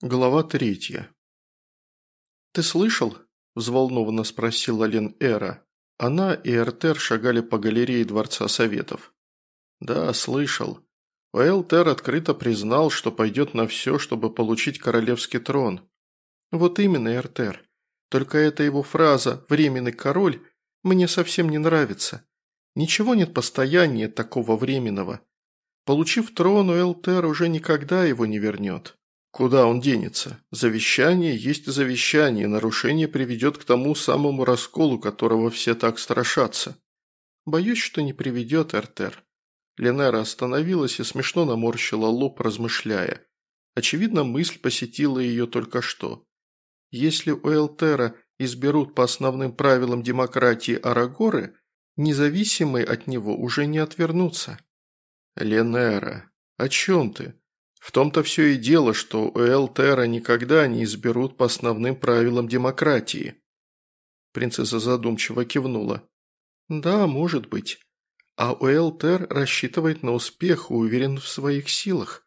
Глава третья. «Ты слышал?» – взволнованно спросила Лен Эра. Она и Эртер шагали по галерее Дворца Советов. «Да, слышал. Уэлтер открыто признал, что пойдет на все, чтобы получить королевский трон». «Вот именно, Эртер. Только эта его фраза «временный король» мне совсем не нравится. Ничего нет постояния такого временного. Получив трон, Уэлтер уже никогда его не вернет». Куда он денется? Завещание есть завещание, нарушение приведет к тому самому расколу, которого все так страшатся. Боюсь, что не приведет, Эртер. Ленера остановилась и смешно наморщила лоб, размышляя. Очевидно, мысль посетила ее только что. Если у Элтера изберут по основным правилам демократии Арагоры, независимые от него уже не отвернутся. Ленера, о чем ты? В том-то все и дело, что Элтера никогда не изберут по основным правилам демократии. Принцесса задумчиво кивнула. Да, может быть. А Уэлтер рассчитывает на успех и уверен в своих силах.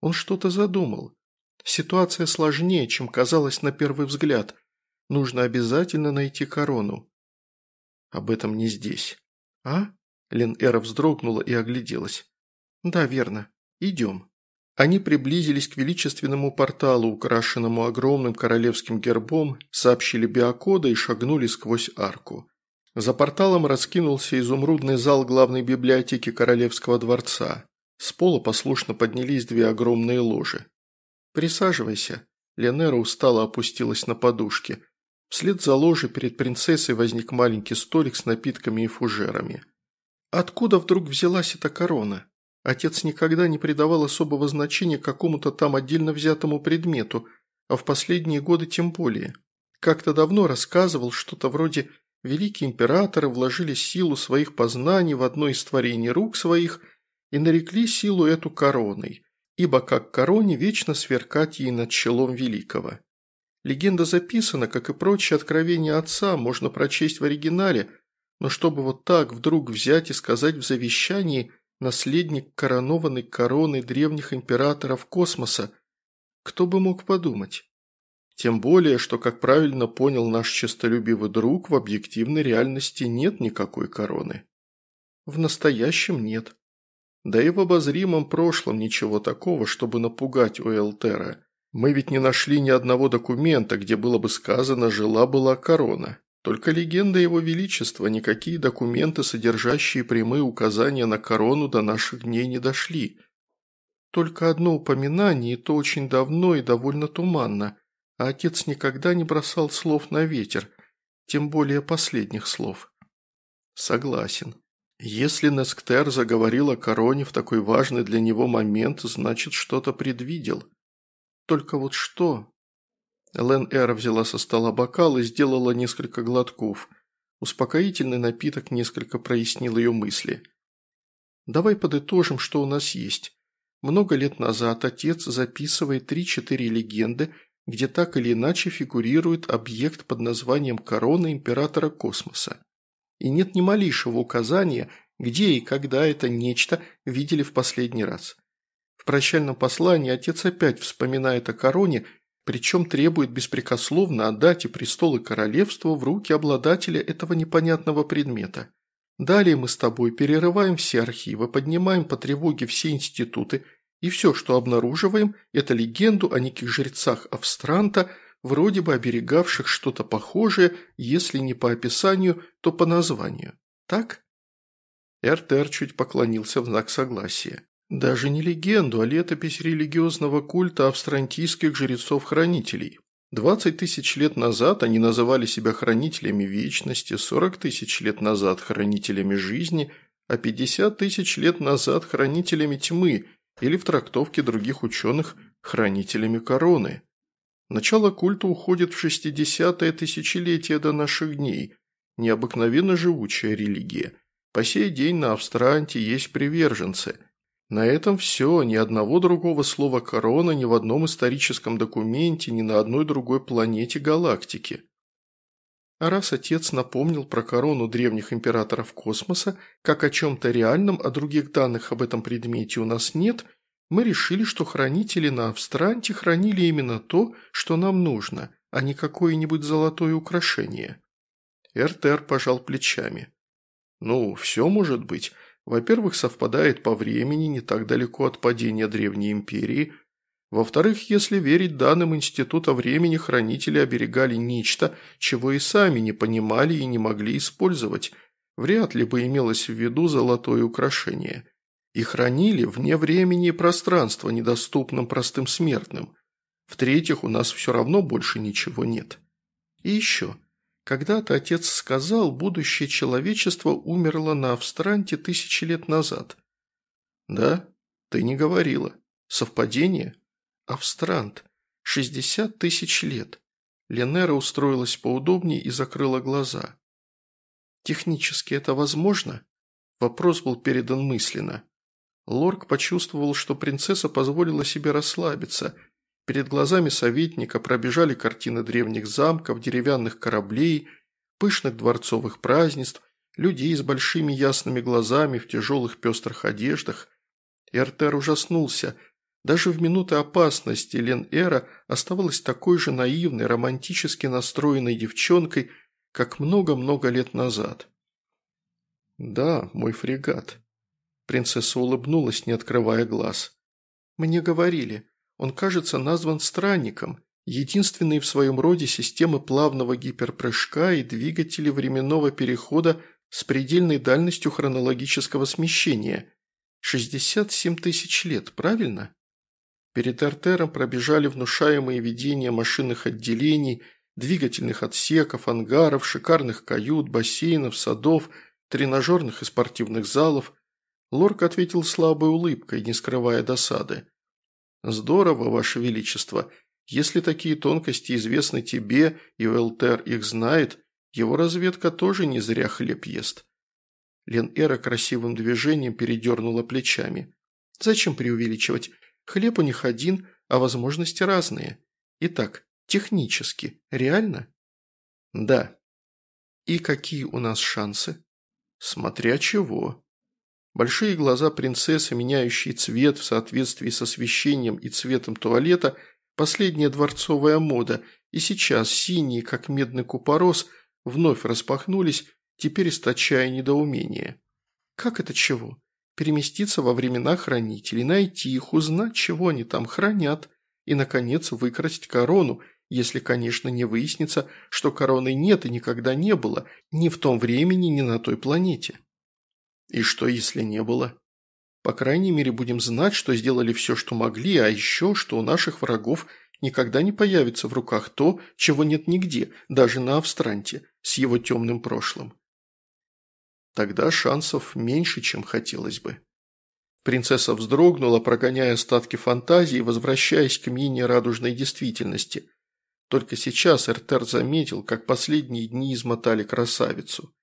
Он что-то задумал. Ситуация сложнее, чем казалось на первый взгляд. Нужно обязательно найти корону. Об этом не здесь. А? Лен Эра вздрогнула и огляделась. Да, верно. Идем. Они приблизились к величественному порталу, украшенному огромным королевским гербом, сообщили биокода и шагнули сквозь арку. За порталом раскинулся изумрудный зал главной библиотеки Королевского дворца. С пола послушно поднялись две огромные ложи. «Присаживайся». Ленера устало опустилась на подушке. Вслед за ложей перед принцессой возник маленький столик с напитками и фужерами. «Откуда вдруг взялась эта корона?» Отец никогда не придавал особого значения какому-то там отдельно взятому предмету, а в последние годы тем более. Как-то давно рассказывал что-то вроде «Великие императоры вложили силу своих познаний в одно из творений рук своих и нарекли силу эту короной, ибо как короне вечно сверкать ей над челом великого». Легенда записана, как и прочие откровения отца, можно прочесть в оригинале, но чтобы вот так вдруг взять и сказать в завещании – наследник коронованной короны древних императоров космоса. Кто бы мог подумать? Тем более, что, как правильно понял наш честолюбивый друг, в объективной реальности нет никакой короны. В настоящем нет. Да и в обозримом прошлом ничего такого, чтобы напугать Уэлтера. Мы ведь не нашли ни одного документа, где было бы сказано «жила-была корона». Только легенда его величества, никакие документы, содержащие прямые указания на корону, до наших дней не дошли. Только одно упоминание, и то очень давно и довольно туманно, а отец никогда не бросал слов на ветер, тем более последних слов. Согласен. Если Несктер заговорил о короне в такой важный для него момент, значит, что-то предвидел. Только вот что, Лен Эра взяла со стола бокал и сделала несколько глотков. Успокоительный напиток несколько прояснил ее мысли. «Давай подытожим, что у нас есть. Много лет назад отец записывает три-четыре легенды, где так или иначе фигурирует объект под названием «Корона Императора Космоса». И нет ни малейшего указания, где и когда это нечто видели в последний раз. В прощальном послании отец опять вспоминает о короне – причем требует беспрекословно отдать и престол и королевство в руки обладателя этого непонятного предмета. Далее мы с тобой перерываем все архивы, поднимаем по тревоге все институты, и все, что обнаруживаем, это легенду о неких жрецах Австранта, вроде бы оберегавших что-то похожее, если не по описанию, то по названию. Так? Эртер чуть поклонился в знак согласия. Даже не легенду, а летопись религиозного культа австрантийских жрецов-хранителей. Двадцать тысяч лет назад они называли себя хранителями вечности, сорок тысяч лет назад хранителями жизни, а пятьдесят тысяч лет назад хранителями тьмы или в трактовке других ученых хранителями короны. Начало культа уходит в шестидесятое тысячелетие до наших дней. Необыкновенно живучая религия. По сей день на Австранте есть приверженцы – на этом все, ни одного другого слова «корона» ни в одном историческом документе, ни на одной другой планете галактики. А раз отец напомнил про корону древних императоров космоса, как о чем-то реальном, а других данных об этом предмете у нас нет, Мы решили, что хранители на Австранте хранили именно то, что нам нужно, а не какое-нибудь золотое украшение». Эртер пожал плечами. «Ну, все может быть. Во-первых, совпадает по времени не так далеко от падения Древней Империи. Во-вторых, если верить данным Института времени, хранители оберегали нечто, чего и сами не понимали и не могли использовать. Вряд ли бы имелось в виду золотое украшение. И хранили вне времени и пространства, недоступным простым смертным. В-третьих, у нас все равно больше ничего нет. И еще. Когда-то отец сказал, будущее человечества умерло на Австранте тысячи лет назад. Да, ты не говорила. Совпадение? Австрант. Шестьдесят тысяч лет. Ленера устроилась поудобнее и закрыла глаза. Технически это возможно? Вопрос был передан мысленно. Лорк почувствовал, что принцесса позволила себе расслабиться – Перед глазами советника пробежали картины древних замков, деревянных кораблей, пышных дворцовых празднеств, людей с большими ясными глазами в тяжелых пестрых одеждах. Эртер ужаснулся. Даже в минуты опасности Лен Эра оставалась такой же наивной, романтически настроенной девчонкой, как много-много лет назад. «Да, мой фрегат». Принцесса улыбнулась, не открывая глаз. «Мне говорили, он, кажется, назван странником, единственной в своем роде системы плавного гиперпрыжка и двигателей временного перехода с предельной дальностью хронологического смещения. 67 тысяч лет, правильно? Перед артером пробежали внушаемые видения машинных отделений, двигательных отсеков, ангаров, шикарных кают, бассейнов, садов, тренажерных и спортивных залов. Лорк ответил слабой улыбкой, не скрывая досады. «Здорово, Ваше Величество. Если такие тонкости известны тебе, и Уэлтер их знает, его разведка тоже не зря хлеб ест». Лен Эра красивым движением передернула плечами. «Зачем преувеличивать? Хлеб у них один, а возможности разные. Итак, технически, реально?» «Да». «И какие у нас шансы?» «Смотря чего», Большие глаза принцессы, меняющие цвет в соответствии с освещением и цветом туалета, последняя дворцовая мода, и сейчас синие, как медный купорос, вновь распахнулись, теперь источая недоумение. Как это чего? Переместиться во времена хранителей, найти их, узнать, чего они там хранят, и, наконец, выкрасть корону, если, конечно, не выяснится, что короны нет и никогда не было ни в том времени, ни на той планете. И что, если не было? По крайней мере, будем знать, что сделали все, что могли, а еще, что у наших врагов никогда не появится в руках то, чего нет нигде, даже на Австранте, с его темным прошлым. Тогда шансов меньше, чем хотелось бы. Принцесса вздрогнула, прогоняя остатки фантазии, возвращаясь к менее радужной действительности. Только сейчас Эртер заметил, как последние дни измотали красавицу.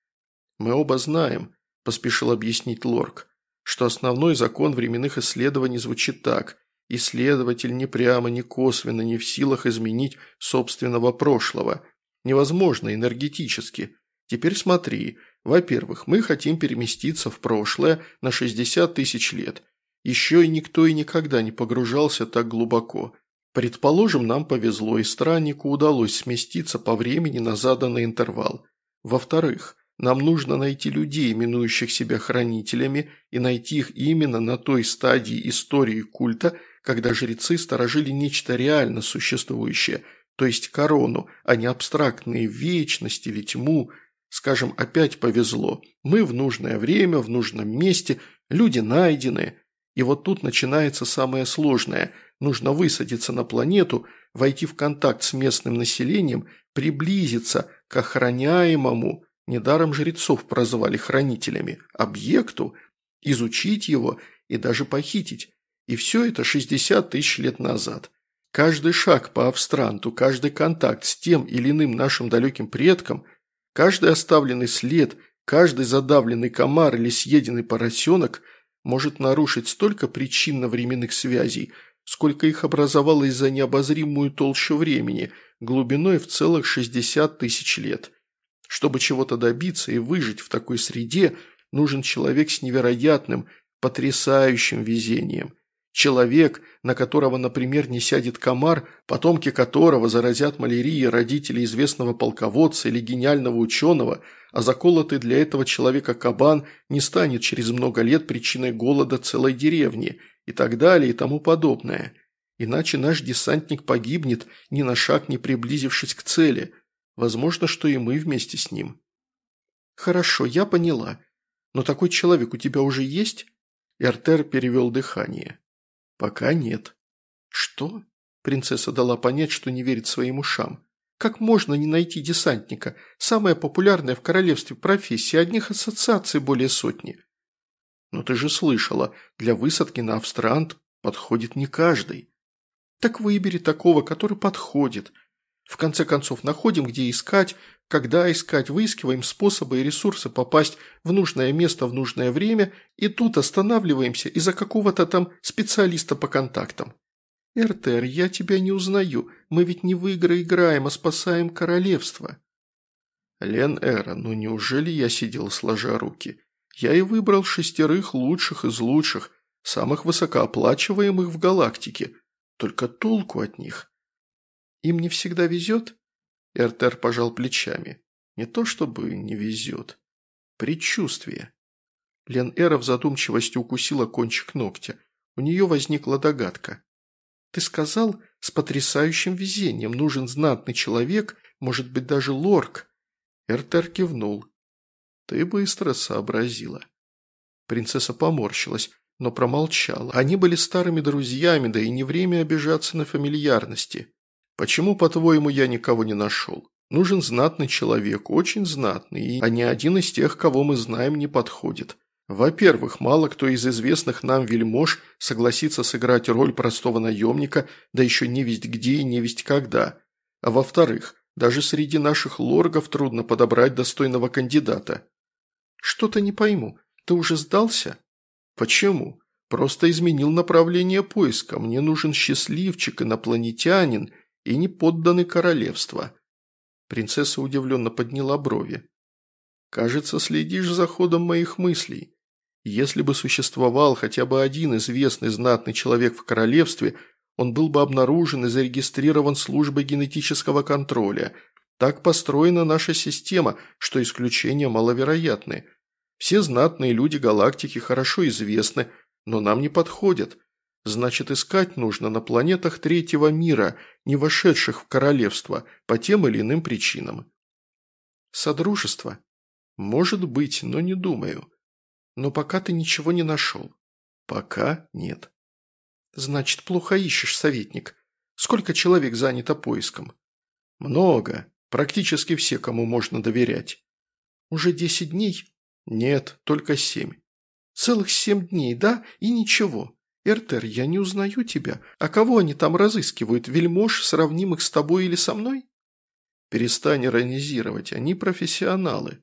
Мы оба знаем, поспешил объяснить Лорк, что основной закон временных исследований звучит так. Исследователь ни прямо, ни косвенно не в силах изменить собственного прошлого. Невозможно энергетически. Теперь смотри. Во-первых, мы хотим переместиться в прошлое на 60 тысяч лет. Еще и никто и никогда не погружался так глубоко. Предположим, нам повезло, и страннику удалось сместиться по времени на заданный интервал. Во-вторых, нам нужно найти людей, именующих себя хранителями, и найти их именно на той стадии истории культа, когда жрецы сторожили нечто реально существующее, то есть корону, а не абстрактные вечность или тьму. Скажем, опять повезло. Мы в нужное время, в нужном месте, люди найдены. И вот тут начинается самое сложное. Нужно высадиться на планету, войти в контакт с местным населением, приблизиться к охраняемому, Недаром жрецов прозвали хранителями, объекту, изучить его и даже похитить. И все это 60 тысяч лет назад. Каждый шаг по Австранту, каждый контакт с тем или иным нашим далеким предком, каждый оставленный след, каждый задавленный комар или съеденный поросенок может нарушить столько причинно-временных связей, сколько их образовалось за необозримую толщу времени, глубиной в целых 60 тысяч лет – чтобы чего-то добиться и выжить в такой среде, нужен человек с невероятным, потрясающим везением. Человек, на которого, например, не сядет комар, потомки которого заразят малярией родители известного полководца или гениального ученого, а заколотый для этого человека кабан не станет через много лет причиной голода целой деревни и так далее и тому подобное. Иначе наш десантник погибнет, ни на шаг не приблизившись к цели. Возможно, что и мы вместе с ним. Хорошо, я поняла. Но такой человек у тебя уже есть? Эртер перевел дыхание. «Пока нет». «Что?» Принцесса дала понять, что не верит своим ушам. «Как можно не найти десантника? Самая популярная в королевстве профессия, одних ассоциаций более сотни». «Но ты же слышала, для высадки на Австрант подходит не каждый». «Так выбери такого, который подходит. В конце концов, находим, где искать, когда искать, выискиваем способы и ресурсы попасть в нужное место в нужное время, и тут останавливаемся из-за какого-то там специалиста по контактам. «Эртер, я тебя не узнаю. Мы ведь не в игры играем, а спасаем королевство». «Лен Эра, ну неужели я сидел сложа руки? Я и выбрал шестерых лучших из лучших, самых высокооплачиваемых в галактике. Только толку от них. Им не всегда везет?» Эртер пожал плечами. Не то чтобы не везет. Предчувствие. Лен Эра в задумчивости укусила кончик ногтя. У нее возникла догадка. «Ты сказал, с потрясающим везением нужен знатный человек, может быть, даже лорк». Эртер кивнул. «Ты быстро сообразила». Принцесса поморщилась, но промолчала. Они были старыми друзьями, да и не время обижаться на фамильярности. Почему, по-твоему, я никого не нашел? Нужен знатный человек, очень знатный, а ни один из тех, кого мы знаем, не подходит. Во-первых, мало кто из известных нам вельмож согласится сыграть роль простого наемника, да еще не весть где и не весть когда. А во-вторых, даже среди наших лоргов трудно подобрать достойного кандидата. Что-то не пойму. Ты уже сдался? Почему? Просто изменил направление поиска. Мне нужен счастливчик, инопланетянин – и не подданы королевства». Принцесса удивленно подняла брови. «Кажется, следишь за ходом моих мыслей. Если бы существовал хотя бы один известный знатный человек в королевстве, он был бы обнаружен и зарегистрирован службой генетического контроля. Так построена наша система, что исключения маловероятны. Все знатные люди галактики хорошо известны, но нам не подходят. Значит, искать нужно на планетах третьего мира, не вошедших в королевство, по тем или иным причинам. Содружество? Может быть, но не думаю. Но пока ты ничего не нашел. Пока нет. Значит, плохо ищешь, советник. Сколько человек занято поиском? Много. Практически все, кому можно доверять. Уже десять дней? Нет, только семь. Целых семь дней, да? И ничего. «Эртер, я не узнаю тебя. А кого они там разыскивают? Вельмож, сравнимых с тобой или со мной?» «Перестань иронизировать, они профессионалы».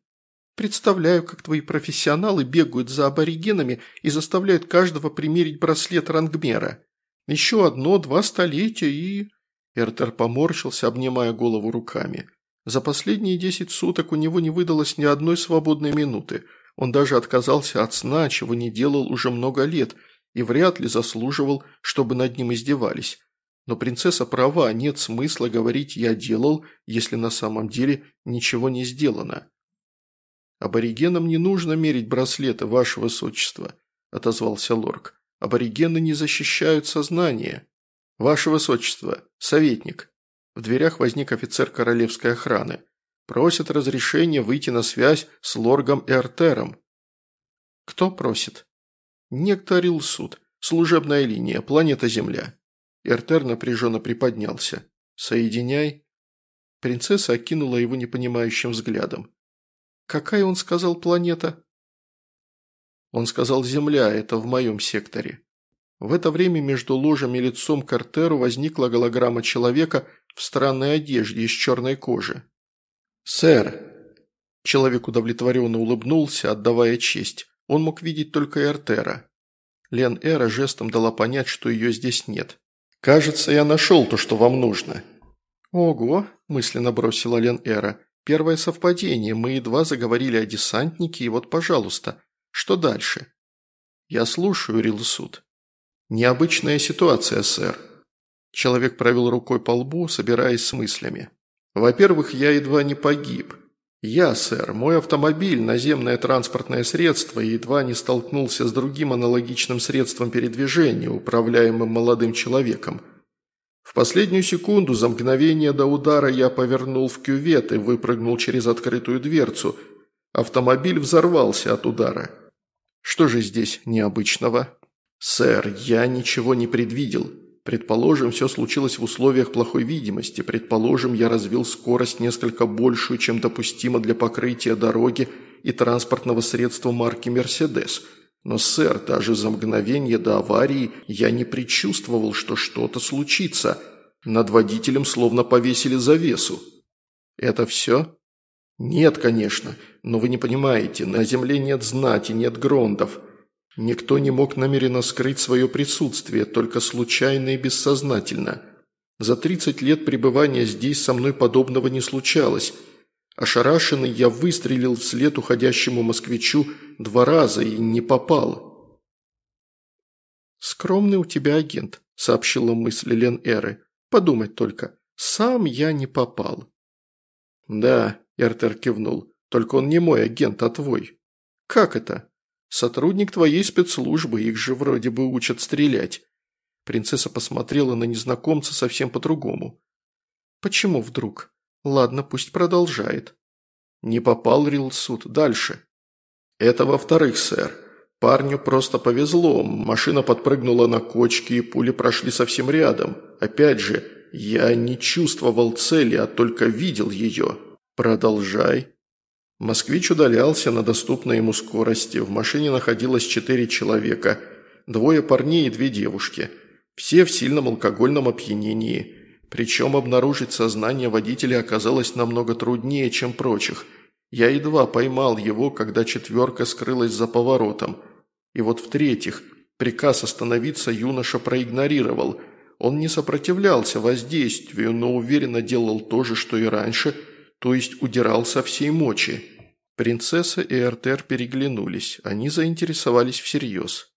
«Представляю, как твои профессионалы бегают за аборигенами и заставляют каждого примерить браслет рангмера. Еще одно-два столетия и...» Эртер поморщился, обнимая голову руками. За последние десять суток у него не выдалось ни одной свободной минуты. Он даже отказался от сна, чего не делал уже много лет – и вряд ли заслуживал, чтобы над ним издевались. Но принцесса права, нет смысла говорить «я делал», если на самом деле ничего не сделано. «Аборигенам не нужно мерить браслеты, ваше высочество», – отозвался Лорк. «Аборигены не защищают сознание». «Ваше высочество, советник». В дверях возник офицер королевской охраны. Просит разрешения выйти на связь с Лоргом Эртером. «Кто просит?» Некто Рилсуд. Служебная линия. Планета Земля. Эртер напряженно приподнялся. «Соединяй». Принцесса окинула его непонимающим взглядом. «Какая, он сказал, планета?» Он сказал «Земля, это в моем секторе». В это время между ложем и лицом Картеру возникла голограмма человека в странной одежде из черной кожи. «Сэр!» Человек удовлетворенно улыбнулся, отдавая честь. Он мог видеть только Эртера. Лен Эра жестом дала понять, что ее здесь нет. «Кажется, я нашел то, что вам нужно». «Ого!» – мысленно бросила Лен Эра. «Первое совпадение. Мы едва заговорили о десантнике, и вот, пожалуйста. Что дальше?» «Я слушаю, Рилсуд». «Необычная ситуация, сэр». Человек провел рукой по лбу, собираясь с мыслями. «Во-первых, я едва не погиб. Я, сэр, мой автомобиль, наземное транспортное средство, едва не столкнулся с другим аналогичным средством передвижения, управляемым молодым человеком. В последнюю секунду, за мгновение до удара, я повернул в кювет и выпрыгнул через открытую дверцу. Автомобиль взорвался от удара. Что же здесь необычного? Сэр, я ничего не предвидел. Предположим, все случилось в условиях плохой видимости. Предположим, я развил скорость несколько большую, чем допустимо для покрытия дороги и транспортного средства марки «Мерседес». Но, сэр, даже за мгновение до аварии я не предчувствовал, что что-то случится. Над водителем словно повесили завесу. Это все? Нет, конечно. Но вы не понимаете, на земле нет знати, нет грондов. Никто не мог намеренно скрыть свое присутствие, только случайно и бессознательно. За 30 лет пребывания здесь со мной подобного не случалось. Ошарашенный я выстрелил вслед уходящему москвичу два раза и не попал. «Скромный у тебя агент», – сообщила мысль Лен Эры. «Подумать только, сам я не попал». «Да», – Эртер кивнул, – «только он не мой агент, а твой». «Как это?» Сотрудник твоей спецслужбы, их же вроде бы учат стрелять». Принцесса посмотрела на незнакомца совсем по-другому. «Почему вдруг? Ладно, пусть продолжает». «Не попал Рилсуд. Дальше». «Это во-вторых, сэр. Парню просто повезло. Машина подпрыгнула на кочки, и пули прошли совсем рядом. Опять же, я не чувствовал цели, а только видел ее. Продолжай». Москвич удалялся на доступной ему скорости. В машине находилось четыре человека. Двое парней и две девушки. Все в сильном алкогольном опьянении. Причем обнаружить сознание водителя оказалось намного труднее, чем прочих. Я едва поймал его, когда четверка скрылась за поворотом. И вот в-третьих, приказ остановиться юноша проигнорировал. Он не сопротивлялся воздействию, но уверенно делал то же, что и раньше – то есть удирал со всей мочи. Принцесса и Эртер переглянулись, они заинтересовались всерьез.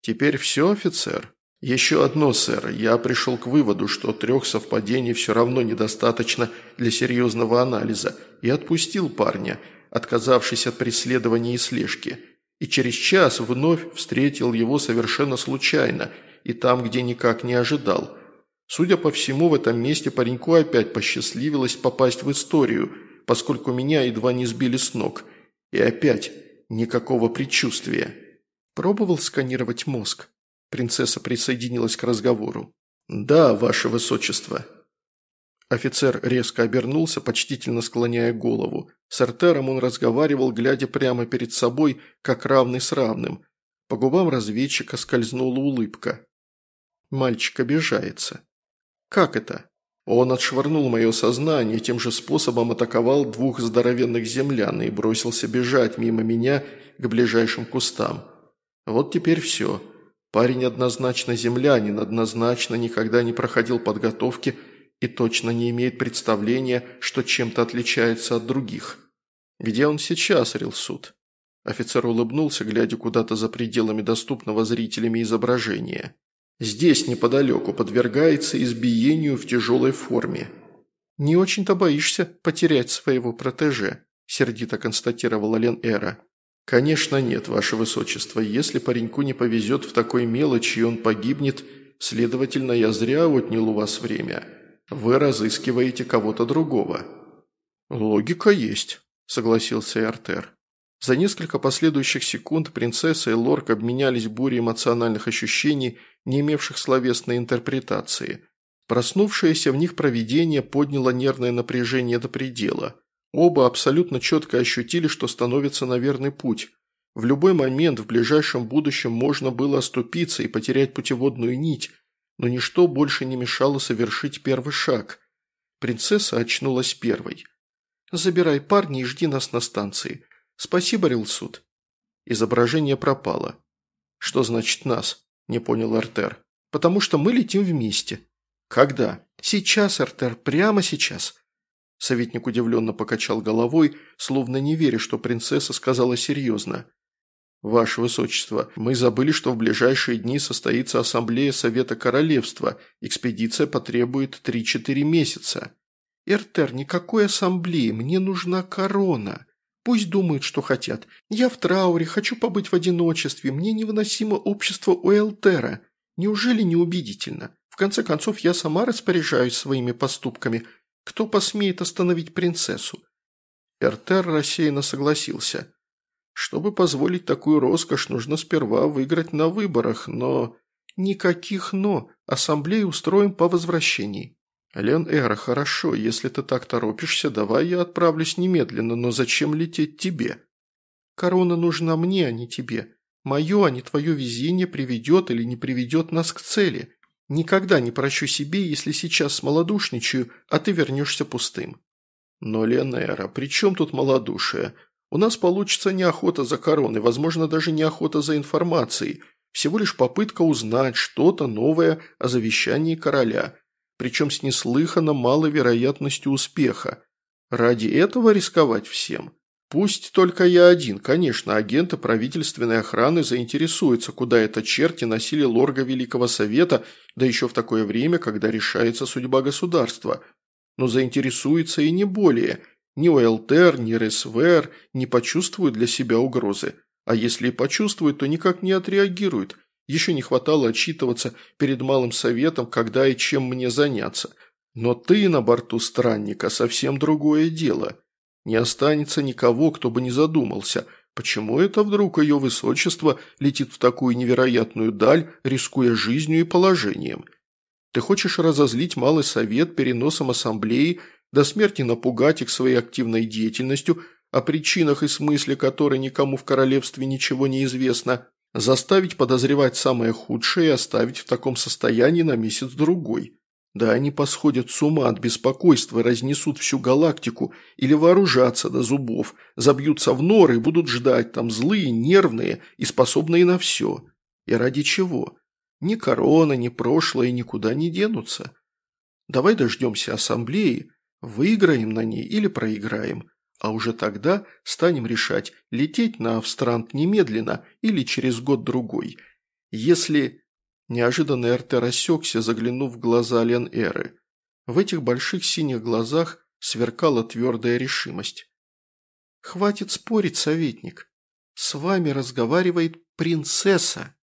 «Теперь все, офицер?» «Еще одно, сэр. Я пришел к выводу, что трех совпадений все равно недостаточно для серьезного анализа, и отпустил парня, отказавшись от преследования и слежки. И через час вновь встретил его совершенно случайно, и там, где никак не ожидал. Судя по всему, в этом месте пареньку опять посчастливилось попасть в историю, поскольку меня едва не сбили с ног. И опять никакого предчувствия. Пробовал сканировать мозг? Принцесса присоединилась к разговору. «Да, ваше высочество». Офицер резко обернулся, почтительно склоняя голову. С Артером он разговаривал, глядя прямо перед собой, как равный с равным. По губам разведчика скользнула улыбка. Мальчик обижается. «Как это?» Он отшвырнул мое сознание, тем же способом атаковал двух здоровенных землян и бросился бежать мимо меня к ближайшим кустам. Вот теперь все. Парень однозначно землянин, однозначно никогда не проходил подготовки и точно не имеет представления, что чем-то отличается от других. «Где он сейчас, Рилсуд?» Офицер улыбнулся, глядя куда-то за пределами доступного зрителями изображения. Здесь, неподалеку, подвергается избиению в тяжелой форме. «Не очень-то боишься потерять своего протеже», – сердито констатировала Лен Эра. «Конечно нет, ваше высочество. Если пареньку не повезет в такой мелочи и он погибнет, следовательно, я зря отнял у вас время. Вы разыскиваете кого-то другого». «Логика есть», – согласился Эртер. За несколько последующих секунд принцесса и лорк обменялись бурей эмоциональных ощущений, не имевших словесной интерпретации. Проснувшееся в них провидение подняло нервное напряжение до предела. Оба абсолютно четко ощутили, что становятся на верный путь. В любой момент в ближайшем будущем можно было оступиться и потерять путеводную нить, но ничто больше не мешало совершить первый шаг. Принцесса очнулась первой. «Забирай парня и жди нас на станции. «Спасибо, Рилсуд». Изображение пропало. «Что значит нас?» – не понял Артер. «Потому что мы летим вместе». «Когда?» «Сейчас, Артер, прямо сейчас». Советник удивленно покачал головой, словно не веря, что принцесса сказала серьезно. «Ваше Высочество, мы забыли, что в ближайшие дни состоится Ассамблея Совета Королевства. Экспедиция потребует 3-4 месяца». «Эртер, никакой ассамблеи, мне нужна корона. Пусть думают, что хотят. Я в трауре, хочу побыть в одиночестве, мне невыносимо общество у Элтера. Неужели не убедительно? В конце концов, я сама распоряжаюсь своими поступками. Кто посмеет остановить принцессу?» Эртер рассеянно согласился. «Чтобы позволить такую роскошь, нужно сперва выиграть на выборах, но...» «Никаких «но». Ассамблею устроим по возвращении». «Лен Эра, хорошо, если ты так торопишься, давай я отправлюсь немедленно, но зачем лететь тебе?» «Корона нужна мне, а не тебе. Мое, а не твое везение приведет или не приведет нас к цели. Никогда не прощу себе, если сейчас смолодушничаю, а ты вернешься пустым». «Но, Лен Эра, при чем тут малодушие? У нас получится не охота за короной, возможно, даже не охота за информацией, всего лишь попытка узнать что-то новое о завещании короля» причем с неслыханно малой вероятностью успеха. Ради этого рисковать всем? Пусть только я один, конечно, агенты правительственной охраны заинтересуются, куда это черти носили лорга Великого Совета, да еще в такое время, когда решается судьба государства. Но заинтересуются и не более. Ни ОЛТР, ни РСВР не почувствуют для себя угрозы. А если и почувствуют, то никак не отреагируют – еще не хватало отчитываться перед малым советом, когда и чем мне заняться. Но ты на борту странника совсем другое дело. Не останется никого, кто бы не задумался, почему это вдруг ее высочество летит в такую невероятную даль, рискуя жизнью и положением. Ты хочешь разозлить малый совет переносом ассамблеи, до смерти напугать их своей активной деятельностью, о причинах и смысле которой никому в королевстве ничего не известно, Заставить подозревать самое худшее и оставить в таком состоянии на месяц-другой. Да они посходят с ума от беспокойства и разнесут всю галактику, или вооружатся до зубов, забьются в норы и будут ждать там злые, нервные и способные на все. И ради чего? Ни корона, ни прошлое никуда не денутся. Давай дождемся ассамблеи, выиграем на ней или проиграем. А уже тогда станем решать, лететь на Австрант немедленно или через год-другой. Если... Неожиданно РТ рассекся, заглянув в глаза Лен Эры. В этих больших синих глазах сверкала твердая решимость. «Хватит спорить, советник. С вами разговаривает принцесса».